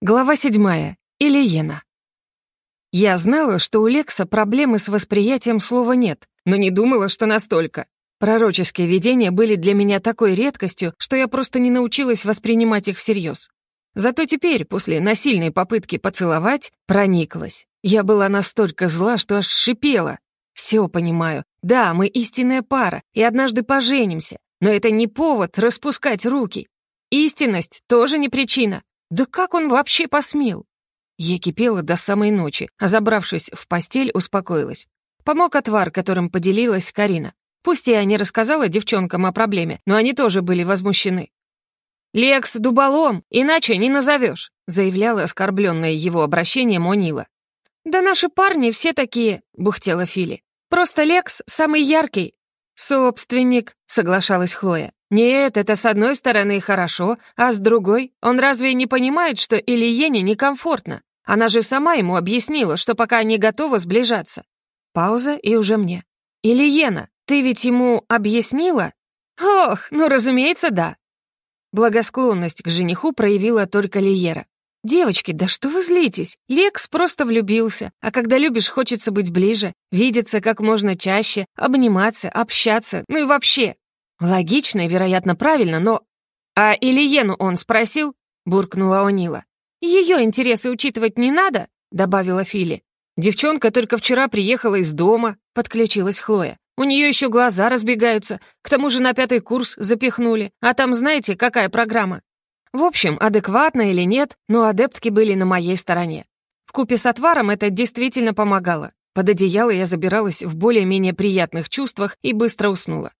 Глава седьмая. Ильена. Я знала, что у Лекса проблемы с восприятием слова «нет», но не думала, что настолько. Пророческие видения были для меня такой редкостью, что я просто не научилась воспринимать их всерьез. Зато теперь, после насильной попытки поцеловать, прониклась. Я была настолько зла, что аж шипела. Все понимаю. Да, мы истинная пара, и однажды поженимся. Но это не повод распускать руки. Истинность тоже не причина. Да как он вообще посмел? Я кипела до самой ночи, а забравшись в постель, успокоилась. Помог отвар, которым поделилась Карина. Пусть я не рассказала девчонкам о проблеме, но они тоже были возмущены. «Лекс дуболом, иначе не назовешь», заявляла оскорбленная его обращением Монила. «Да наши парни все такие», — бухтела Фили. «Просто Лекс самый яркий». «Собственник», — соглашалась Хлоя. Нет, это с одной стороны хорошо, а с другой, он разве не понимает, что Ильене некомфортно? Она же сама ему объяснила, что пока не готова сближаться. Пауза и уже мне. «Ильена, ты ведь ему объяснила?» «Ох, ну, разумеется, да». Благосклонность к жениху проявила только Лиера. «Девочки, да что вы злитесь? Лекс просто влюбился, а когда любишь, хочется быть ближе, видеться как можно чаще, обниматься, общаться, ну и вообще. Логично и, вероятно, правильно, но... «А Ильену он спросил?» — буркнула Онила. «Ее интересы учитывать не надо?» — добавила Фили. «Девчонка только вчера приехала из дома», — подключилась Хлоя. «У нее еще глаза разбегаются, к тому же на пятый курс запихнули, а там знаете, какая программа?» В общем, адекватно или нет, но адептки были на моей стороне. В купе с отваром это действительно помогало. Под одеяло я забиралась в более-менее приятных чувствах и быстро уснула.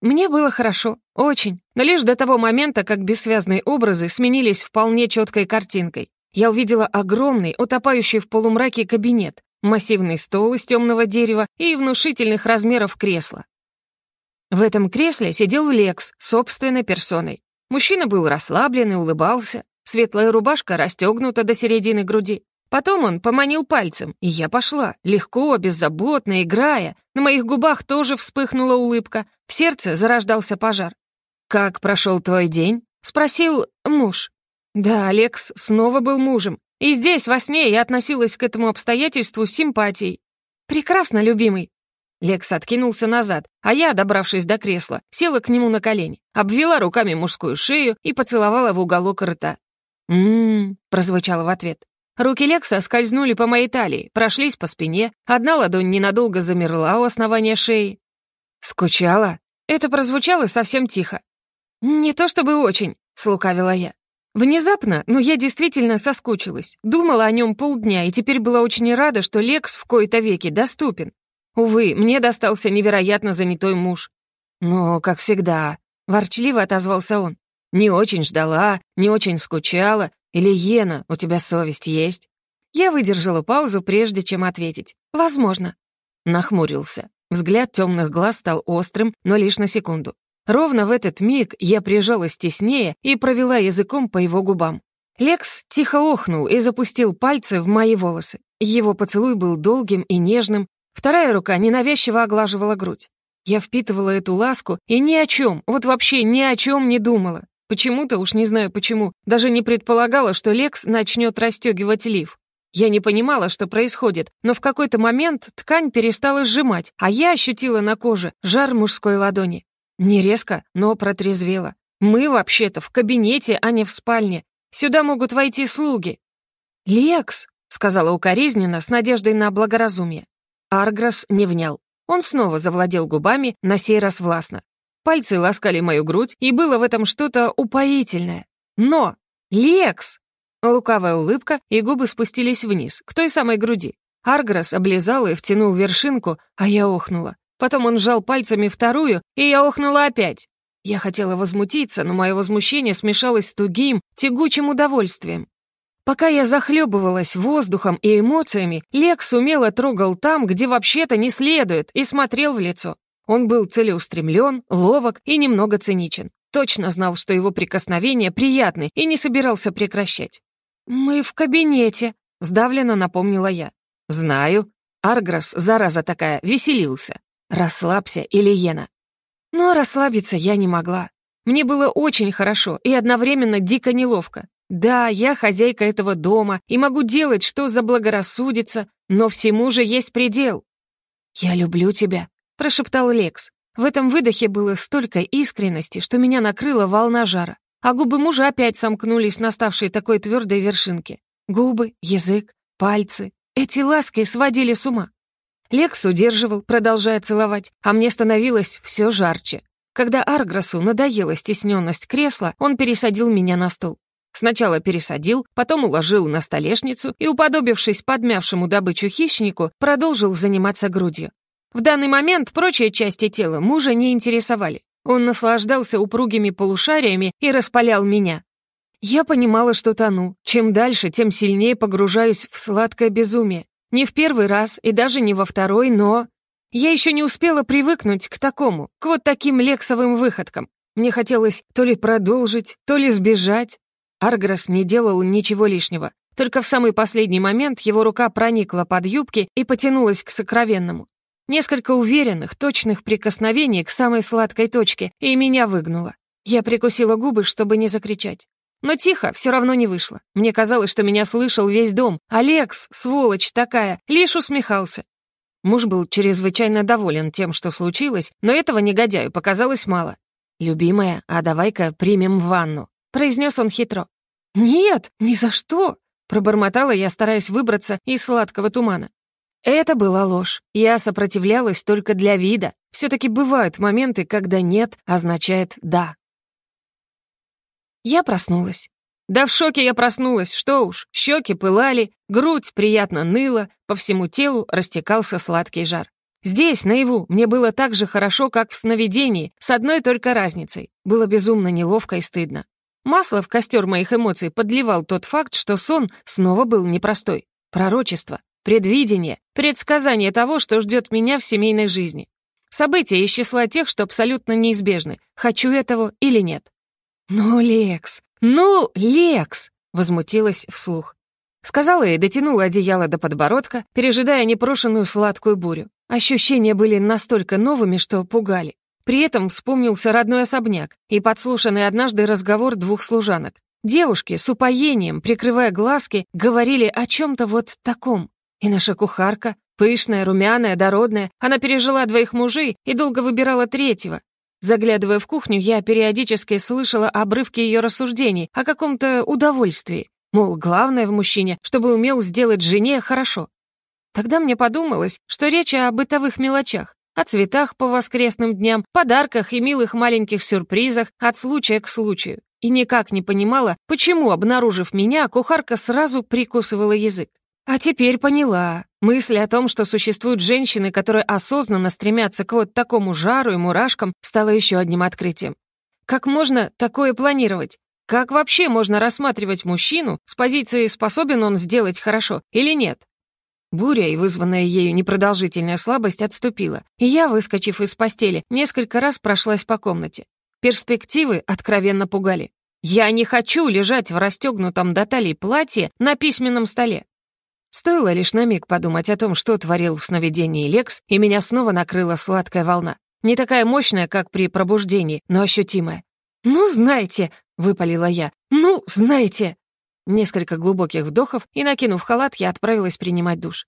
Мне было хорошо, очень, но лишь до того момента, как бессвязные образы сменились вполне четкой картинкой. Я увидела огромный, утопающий в полумраке кабинет, массивный стол из темного дерева и внушительных размеров кресла. В этом кресле сидел Лекс собственной персоной. Мужчина был расслаблен и улыбался, светлая рубашка расстегнута до середины груди. Потом он поманил пальцем, и я пошла, легко, беззаботно, играя. На моих губах тоже вспыхнула улыбка, в сердце зарождался пожар. «Как прошел твой день?» — спросил муж. Да, Алекс снова был мужем. И здесь, во сне, я относилась к этому обстоятельству с симпатией. «Прекрасно, любимый». Лекс откинулся назад, а я, добравшись до кресла, села к нему на колени, обвела руками мужскую шею и поцеловала в уголок рта. «М-м-м», прозвучало в ответ. Руки Лекса скользнули по моей талии, прошлись по спине, одна ладонь ненадолго замерла у основания шеи. «Скучала?» Это прозвучало совсем тихо. «Не то чтобы очень», — слукавила я. Внезапно, но я действительно соскучилась. Думала о нем полдня и теперь была очень рада, что Лекс в кои-то веки доступен. Увы, мне достался невероятно занятой муж. «Но, как всегда», — ворчливо отозвался он. «Не очень ждала, не очень скучала. Или, Ена, у тебя совесть есть?» Я выдержала паузу, прежде чем ответить. «Возможно». Нахмурился. Взгляд темных глаз стал острым, но лишь на секунду. Ровно в этот миг я прижалась теснее и провела языком по его губам. Лекс тихо охнул и запустил пальцы в мои волосы. Его поцелуй был долгим и нежным, вторая рука ненавязчиво оглаживала грудь. Я впитывала эту ласку и ни о чем, вот вообще ни о чем не думала. Почему-то, уж не знаю почему, даже не предполагала, что Лекс начнет расстегивать лиф. Я не понимала, что происходит, но в какой-то момент ткань перестала сжимать, а я ощутила на коже жар мужской ладони. Не резко, но протрезвела. Мы вообще-то в кабинете, а не в спальне. Сюда могут войти слуги. «Лекс», — сказала укоризненно с надеждой на благоразумие. Аргрос не внял. Он снова завладел губами, на сей раз властно. Пальцы ласкали мою грудь, и было в этом что-то упоительное. Но! Лекс! Лукавая улыбка, и губы спустились вниз, к той самой груди. Аргрос облизал и втянул вершинку, а я охнула. Потом он сжал пальцами вторую, и я охнула опять. Я хотела возмутиться, но мое возмущение смешалось с тугим, тягучим удовольствием. Пока я захлебывалась воздухом и эмоциями, Лекс умело трогал там, где вообще-то не следует, и смотрел в лицо. Он был целеустремлен, ловок и немного циничен. Точно знал, что его прикосновения приятны, и не собирался прекращать. «Мы в кабинете», — сдавленно напомнила я. «Знаю». Аргрос, зараза такая, веселился. «Расслабься, Ильена». Но расслабиться я не могла. Мне было очень хорошо и одновременно дико неловко. Да, я хозяйка этого дома и могу делать, что заблагорассудится, но всему же есть предел. «Я люблю тебя», — прошептал Лекс. В этом выдохе было столько искренности, что меня накрыла волна жара, а губы мужа опять сомкнулись на ставшей такой твердой вершинке. Губы, язык, пальцы. Эти ласки сводили с ума. Лекс удерживал, продолжая целовать, а мне становилось все жарче. Когда Арграсу надоела стесненность кресла, он пересадил меня на стол. Сначала пересадил, потом уложил на столешницу и, уподобившись подмявшему добычу хищнику, продолжил заниматься грудью. В данный момент прочие части тела мужа не интересовали. Он наслаждался упругими полушариями и распалял меня. Я понимала, что тону. Чем дальше, тем сильнее погружаюсь в сладкое безумие. Не в первый раз и даже не во второй, но... Я еще не успела привыкнуть к такому, к вот таким лексовым выходкам. Мне хотелось то ли продолжить, то ли сбежать. Аргрос не делал ничего лишнего. Только в самый последний момент его рука проникла под юбки и потянулась к сокровенному. Несколько уверенных, точных прикосновений к самой сладкой точке, и меня выгнуло. Я прикусила губы, чтобы не закричать. Но тихо, все равно не вышло. Мне казалось, что меня слышал весь дом. Алекс, сволочь такая, лишь усмехался. Муж был чрезвычайно доволен тем, что случилось, но этого негодяю показалось мало. «Любимая, а давай-ка примем ванну», — произнес он хитро. «Нет, ни за что!» — пробормотала я, стараясь выбраться из сладкого тумана. Это была ложь. Я сопротивлялась только для вида. все таки бывают моменты, когда «нет» означает «да». Я проснулась. Да в шоке я проснулась, что уж, щеки пылали, грудь приятно ныла, по всему телу растекался сладкий жар. Здесь, наяву, мне было так же хорошо, как в сновидении, с одной только разницей. Было безумно неловко и стыдно. Масло в костер моих эмоций подливал тот факт, что сон снова был непростой. Пророчество, предвидение, предсказание того, что ждет меня в семейной жизни. События из числа тех, что абсолютно неизбежны, хочу этого или нет. «Ну, Лекс, ну, Лекс!» — возмутилась вслух. Сказала и дотянула одеяло до подбородка, пережидая непрошенную сладкую бурю. Ощущения были настолько новыми, что пугали. При этом вспомнился родной особняк и подслушанный однажды разговор двух служанок. Девушки с упоением, прикрывая глазки, говорили о чем-то вот таком. И наша кухарка, пышная, румяная, дородная, она пережила двоих мужей и долго выбирала третьего, Заглядывая в кухню, я периодически слышала обрывки ее рассуждений о каком-то удовольствии. Мол, главное в мужчине, чтобы умел сделать жене хорошо. Тогда мне подумалось, что речь о бытовых мелочах, о цветах по воскресным дням, подарках и милых маленьких сюрпризах от случая к случаю. И никак не понимала, почему, обнаружив меня, кухарка сразу прикусывала язык. А теперь поняла. Мысль о том, что существуют женщины, которые осознанно стремятся к вот такому жару и мурашкам, стала еще одним открытием. Как можно такое планировать? Как вообще можно рассматривать мужчину с позиции «способен он сделать хорошо» или нет? Буря и вызванная ею непродолжительная слабость отступила, и я, выскочив из постели, несколько раз прошлась по комнате. Перспективы откровенно пугали. Я не хочу лежать в расстегнутом до талии платье на письменном столе. Стоило лишь на миг подумать о том, что творил в сновидении Лекс, и меня снова накрыла сладкая волна. Не такая мощная, как при пробуждении, но ощутимая. «Ну, знаете!» — выпалила я. «Ну, знаете!» Несколько глубоких вдохов, и, накинув халат, я отправилась принимать душ.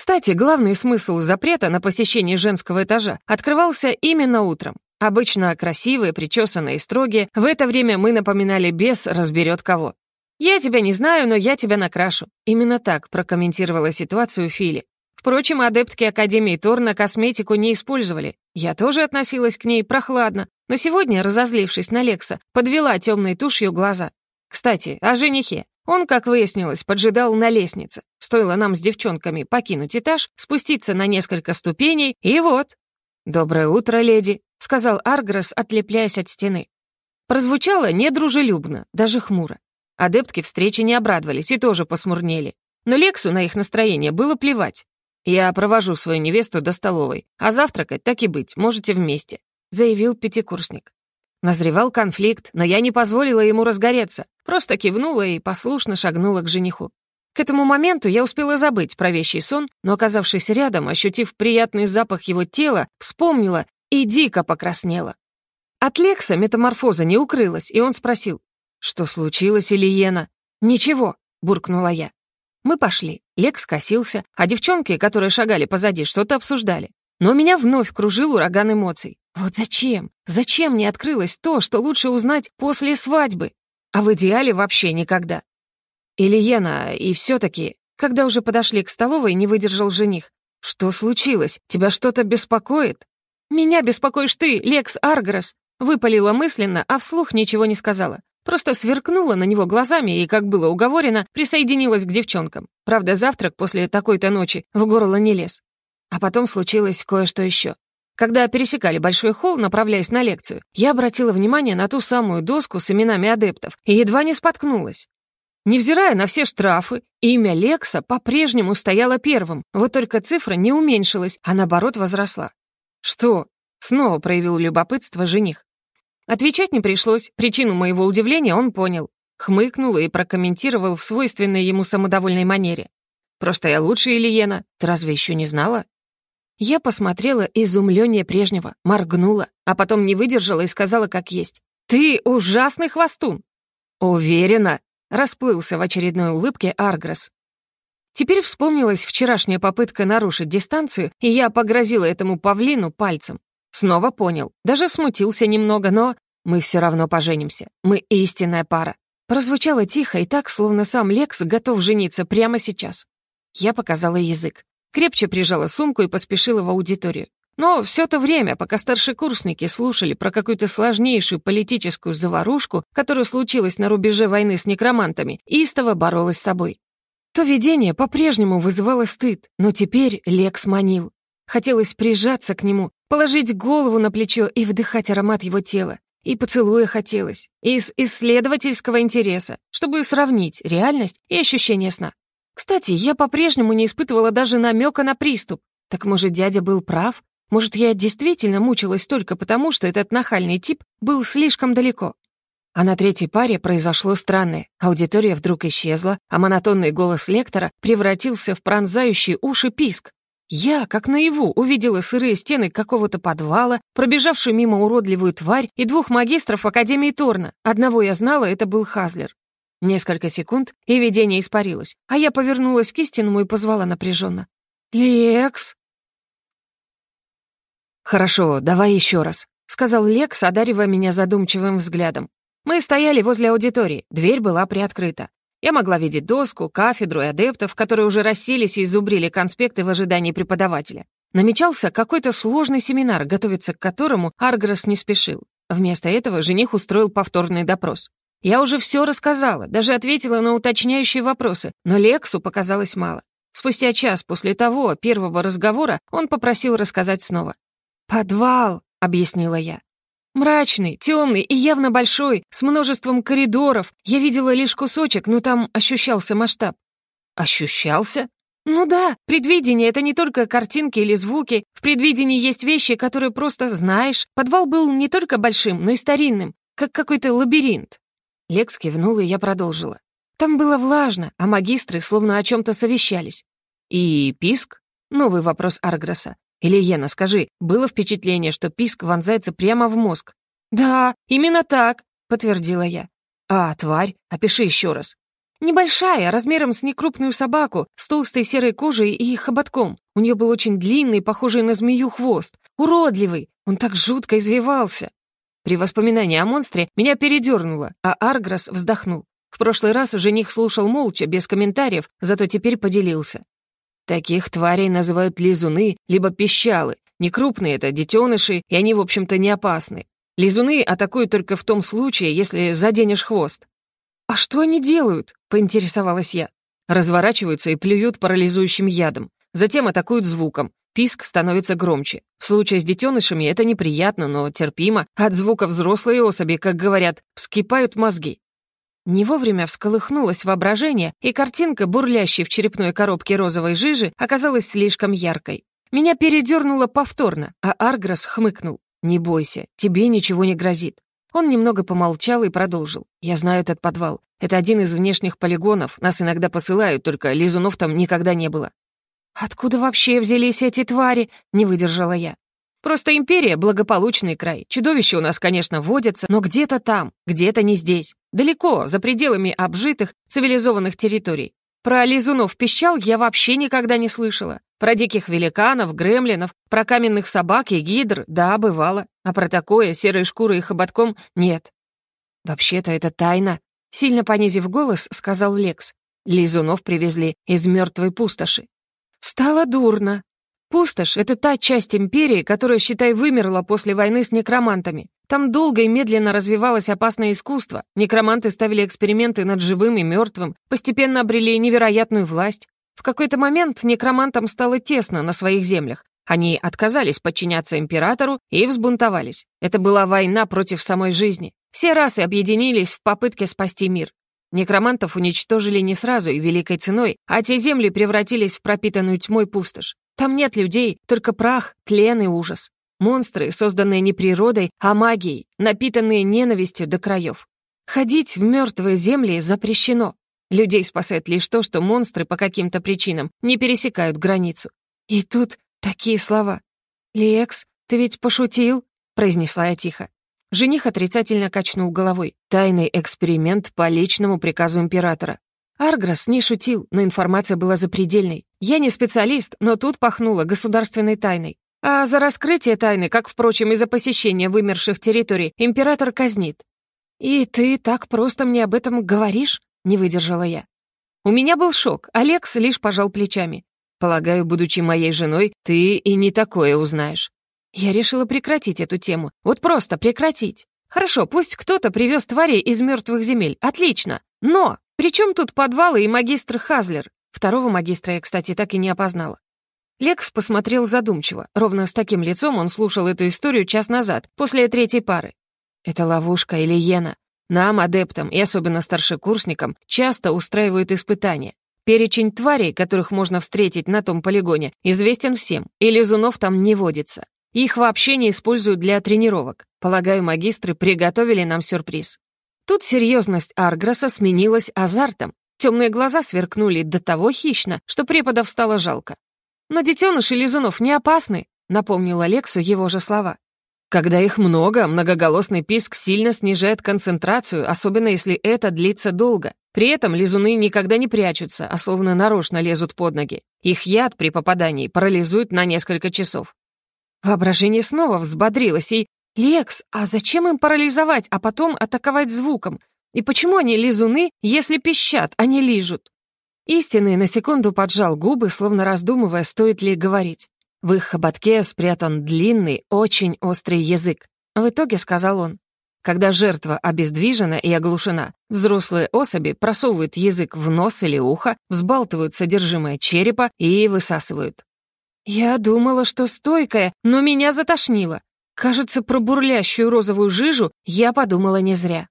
Кстати, главный смысл запрета на посещение женского этажа открывался именно утром. Обычно красивые, причесанные и строгие, в это время мы напоминали бес разберет кого. «Я тебя не знаю, но я тебя накрашу». Именно так прокомментировала ситуацию Фили. Впрочем, адептки Академии Торна косметику не использовали. Я тоже относилась к ней прохладно, но сегодня, разозлившись на Лекса, подвела темной тушью глаза. Кстати, о женихе. Он, как выяснилось, поджидал на лестнице. Стоило нам с девчонками покинуть этаж, спуститься на несколько ступеней, и вот. «Доброе утро, леди», — сказал Аргресс, отлепляясь от стены. Прозвучало недружелюбно, даже хмуро. Адептки встречи не обрадовались и тоже посмурнели. Но Лексу на их настроение было плевать. «Я провожу свою невесту до столовой, а завтракать так и быть, можете вместе», — заявил пятикурсник. Назревал конфликт, но я не позволила ему разгореться, просто кивнула и послушно шагнула к жениху. К этому моменту я успела забыть про вещий сон, но, оказавшись рядом, ощутив приятный запах его тела, вспомнила и дико покраснела. От Лекса метаморфоза не укрылась, и он спросил, «Что случилось, Ильена?» «Ничего», — буркнула я. Мы пошли. Лекс косился, а девчонки, которые шагали позади, что-то обсуждали. Но меня вновь кружил ураган эмоций. Вот зачем? Зачем мне открылось то, что лучше узнать после свадьбы? А в идеале вообще никогда. Ильена, и все-таки, когда уже подошли к столовой, не выдержал жених. «Что случилось? Тебя что-то беспокоит?» «Меня беспокоишь ты, Лекс Аргрос!» Выпалила мысленно, а вслух ничего не сказала. Просто сверкнула на него глазами и, как было уговорено, присоединилась к девчонкам. Правда, завтрак после такой-то ночи в горло не лез. А потом случилось кое-что еще. Когда пересекали большой холл, направляясь на лекцию, я обратила внимание на ту самую доску с именами адептов и едва не споткнулась. Невзирая на все штрафы, имя Лекса по-прежнему стояло первым, вот только цифра не уменьшилась, а наоборот возросла. «Что?» — снова проявил любопытство жених. Отвечать не пришлось, причину моего удивления он понял. Хмыкнул и прокомментировал в свойственной ему самодовольной манере. «Просто я лучше Ильена, ты разве еще не знала?» Я посмотрела изумление прежнего, моргнула, а потом не выдержала и сказала как есть. «Ты ужасный хвостун!» «Уверена!» — расплылся в очередной улыбке Аргресс. Теперь вспомнилась вчерашняя попытка нарушить дистанцию, и я погрозила этому павлину пальцем. Снова понял. Даже смутился немного, но... Мы все равно поженимся. Мы истинная пара. Прозвучало тихо и так, словно сам Лекс готов жениться прямо сейчас. Я показала язык. Крепче прижала сумку и поспешила в аудиторию. Но все то время, пока старшекурсники слушали про какую-то сложнейшую политическую заварушку, которая случилась на рубеже войны с некромантами, истово боролась с собой. То видение по-прежнему вызывало стыд, но теперь Лекс манил. Хотелось прижаться к нему, положить голову на плечо и вдыхать аромат его тела. И поцелуя хотелось, из исследовательского интереса, чтобы сравнить реальность и ощущение сна. Кстати, я по-прежнему не испытывала даже намека на приступ. Так может, дядя был прав? Может, я действительно мучилась только потому, что этот нахальный тип был слишком далеко? А на третьей паре произошло странное. Аудитория вдруг исчезла, а монотонный голос лектора превратился в пронзающий уши писк. Я, как наяву, увидела сырые стены какого-то подвала, пробежавшую мимо уродливую тварь и двух магистров Академии Торна. Одного я знала, это был Хазлер. Несколько секунд, и видение испарилось, а я повернулась к истинному и позвала напряженно. «Лекс!» «Хорошо, давай еще раз», — сказал Лекс, одаривая меня задумчивым взглядом. Мы стояли возле аудитории, дверь была приоткрыта. Я могла видеть доску, кафедру и адептов, которые уже расселись и изубрили конспекты в ожидании преподавателя. Намечался какой-то сложный семинар, готовиться к которому Аргрос не спешил. Вместо этого жених устроил повторный допрос. Я уже все рассказала, даже ответила на уточняющие вопросы, но Лексу показалось мало. Спустя час после того первого разговора он попросил рассказать снова. «Подвал», — объяснила я. Мрачный, темный и явно большой, с множеством коридоров. Я видела лишь кусочек, но там ощущался масштаб. Ощущался? Ну да, предвидение — это не только картинки или звуки. В предвидении есть вещи, которые просто знаешь. Подвал был не только большим, но и старинным, как какой-то лабиринт. Лекс кивнул, и я продолжила. Там было влажно, а магистры словно о чем-то совещались. И писк? Новый вопрос Аргроса. «Ильена, скажи, было впечатление, что писк вонзается прямо в мозг?» «Да, именно так», — подтвердила я. «А, тварь, опиши еще раз». «Небольшая, размером с некрупную собаку, с толстой серой кожей и хоботком. У нее был очень длинный, похожий на змею хвост. Уродливый, он так жутко извивался». При воспоминании о монстре меня передернуло, а Аргрос вздохнул. В прошлый раз жених слушал молча, без комментариев, зато теперь поделился. Таких тварей называют лизуны, либо пищалы. Некрупные это детеныши, и они, в общем-то, не опасны. Лизуны атакуют только в том случае, если заденешь хвост. «А что они делают?» — поинтересовалась я. Разворачиваются и плюют парализующим ядом. Затем атакуют звуком. Писк становится громче. В случае с детенышами это неприятно, но терпимо. От звука взрослые особи, как говорят, вскипают мозги. Не вовремя всколыхнулось воображение, и картинка, бурлящей в черепной коробке розовой жижи, оказалась слишком яркой. Меня передернуло повторно, а Аргрос хмыкнул. «Не бойся, тебе ничего не грозит». Он немного помолчал и продолжил. «Я знаю этот подвал. Это один из внешних полигонов. Нас иногда посылают, только лизунов там никогда не было». «Откуда вообще взялись эти твари?» — не выдержала я. Просто империя — благополучный край. Чудовища у нас, конечно, водятся, но где-то там, где-то не здесь. Далеко, за пределами обжитых, цивилизованных территорий. Про лизунов-пищал я вообще никогда не слышала. Про диких великанов, гремлинов, про каменных собак и гидр, да, бывало. А про такое, серой шкурой и хоботком, нет. «Вообще-то это тайна», — сильно понизив голос, сказал Лекс. Лизунов привезли из мертвой пустоши. Стало дурно. Пустошь — это та часть империи, которая, считай, вымерла после войны с некромантами. Там долго и медленно развивалось опасное искусство. Некроманты ставили эксперименты над живым и мертвым, постепенно обрели невероятную власть. В какой-то момент некромантам стало тесно на своих землях. Они отказались подчиняться императору и взбунтовались. Это была война против самой жизни. Все расы объединились в попытке спасти мир. Некромантов уничтожили не сразу и великой ценой, а те земли превратились в пропитанную тьмой пустошь. Там нет людей, только прах, тлен и ужас. Монстры, созданные не природой, а магией, напитанные ненавистью до краев. Ходить в мертвые земли запрещено. Людей спасает лишь то, что монстры по каким-то причинам не пересекают границу. И тут такие слова. «Лекс, ты ведь пошутил?» — произнесла я тихо. Жених отрицательно качнул головой. Тайный эксперимент по личному приказу императора. Аргрос не шутил, но информация была запредельной. Я не специалист, но тут пахнуло государственной тайной. А за раскрытие тайны, как, впрочем, и за посещение вымерших территорий, император казнит. «И ты так просто мне об этом говоришь?» — не выдержала я. У меня был шок, Алекс лишь пожал плечами. «Полагаю, будучи моей женой, ты и не такое узнаешь». Я решила прекратить эту тему. Вот просто прекратить. Хорошо, пусть кто-то привез тварей из мертвых земель. Отлично. Но при чем тут подвалы и магистр Хазлер? Второго магистра я, кстати, так и не опознала. Лекс посмотрел задумчиво. Ровно с таким лицом он слушал эту историю час назад, после третьей пары. «Это ловушка или иена. Нам, адептам и особенно старшекурсникам, часто устраивают испытания. Перечень тварей, которых можно встретить на том полигоне, известен всем, и лизунов там не водится. Их вообще не используют для тренировок. Полагаю, магистры приготовили нам сюрприз. Тут серьезность Аргроса сменилась азартом. Темные глаза сверкнули до того хищно, что преподов стало жалко. «Но детеныши лизунов не опасны», — напомнил Алексу его же слова. «Когда их много, многоголосный писк сильно снижает концентрацию, особенно если это длится долго. При этом лизуны никогда не прячутся, а словно нарочно лезут под ноги. Их яд при попадании парализует на несколько часов». Воображение снова взбодрилось, и «Лекс, а зачем им парализовать, а потом атаковать звуком? И почему они лизуны, если пищат, а не лижут?» Истинный на секунду поджал губы, словно раздумывая, стоит ли говорить. В их хоботке спрятан длинный, очень острый язык. В итоге сказал он. Когда жертва обездвижена и оглушена, взрослые особи просовывают язык в нос или ухо, взбалтывают содержимое черепа и высасывают. Я думала, что стойкая, но меня затошнило. Кажется, про бурлящую розовую жижу я подумала не зря.